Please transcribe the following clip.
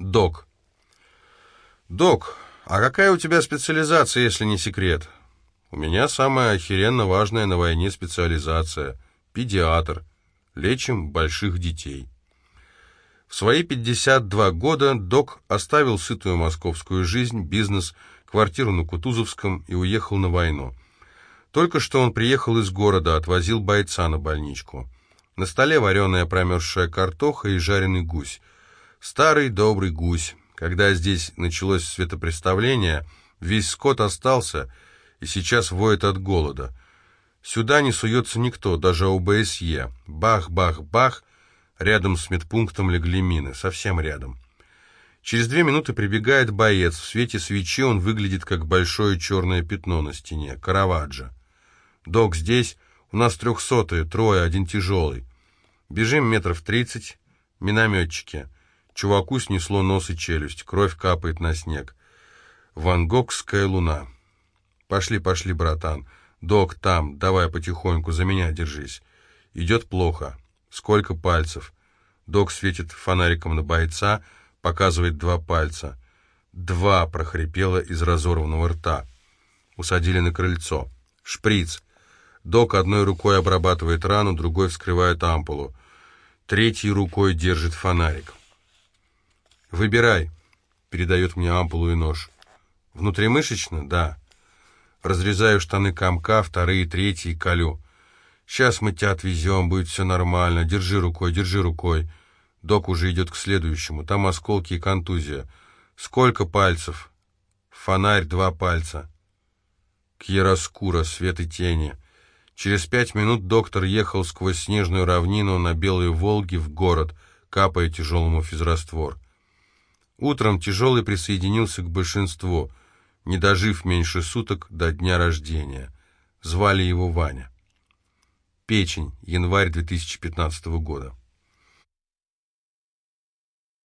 Док. Док, а какая у тебя специализация, если не секрет? У меня самая охеренно важная на войне специализация. Педиатр. Лечим больших детей. В свои 52 года док оставил сытую московскую жизнь, бизнес, квартиру на Кутузовском и уехал на войну. Только что он приехал из города, отвозил бойца на больничку. На столе вареная промерзшая картоха и жареный гусь. Старый добрый гусь. Когда здесь началось светопреставление, весь скот остался и сейчас воет от голода. Сюда не суется никто, даже ОБСЕ. Бах-бах-бах, рядом с медпунктом легли мины, совсем рядом. Через две минуты прибегает боец. В свете свечи он выглядит как большое черное пятно на стене. Караваджо. «Док, здесь? У нас трехсотые, трое, один тяжелый. Бежим метров тридцать. Минометчики». Чуваку снесло нос и челюсть, кровь капает на снег. Ван Гогская луна. «Пошли, пошли, братан. Док, там, давай потихоньку, за меня держись. Идет плохо. Сколько пальцев?» Док светит фонариком на бойца, показывает два пальца. «Два!» — прохрипело из разорванного рта. Усадили на крыльцо. «Шприц!» Док одной рукой обрабатывает рану, другой вскрывает ампулу. Третьей рукой держит фонарик. «Выбирай», — передает мне ампулу и нож. «Внутримышечно? Да». Разрезаю штаны комка, вторые, третьи, колю. «Сейчас мы тебя отвезем, будет все нормально. Держи рукой, держи рукой». Док уже идет к следующему. Там осколки и контузия. «Сколько пальцев?» «Фонарь, два пальца». Кьероскура, свет и тени. Через пять минут доктор ехал сквозь снежную равнину на Белой Волге в город, капая тяжелому физраствор. Утром тяжелый присоединился к большинству, не дожив меньше суток до дня рождения. Звали его Ваня. Печень, январь 2015 года.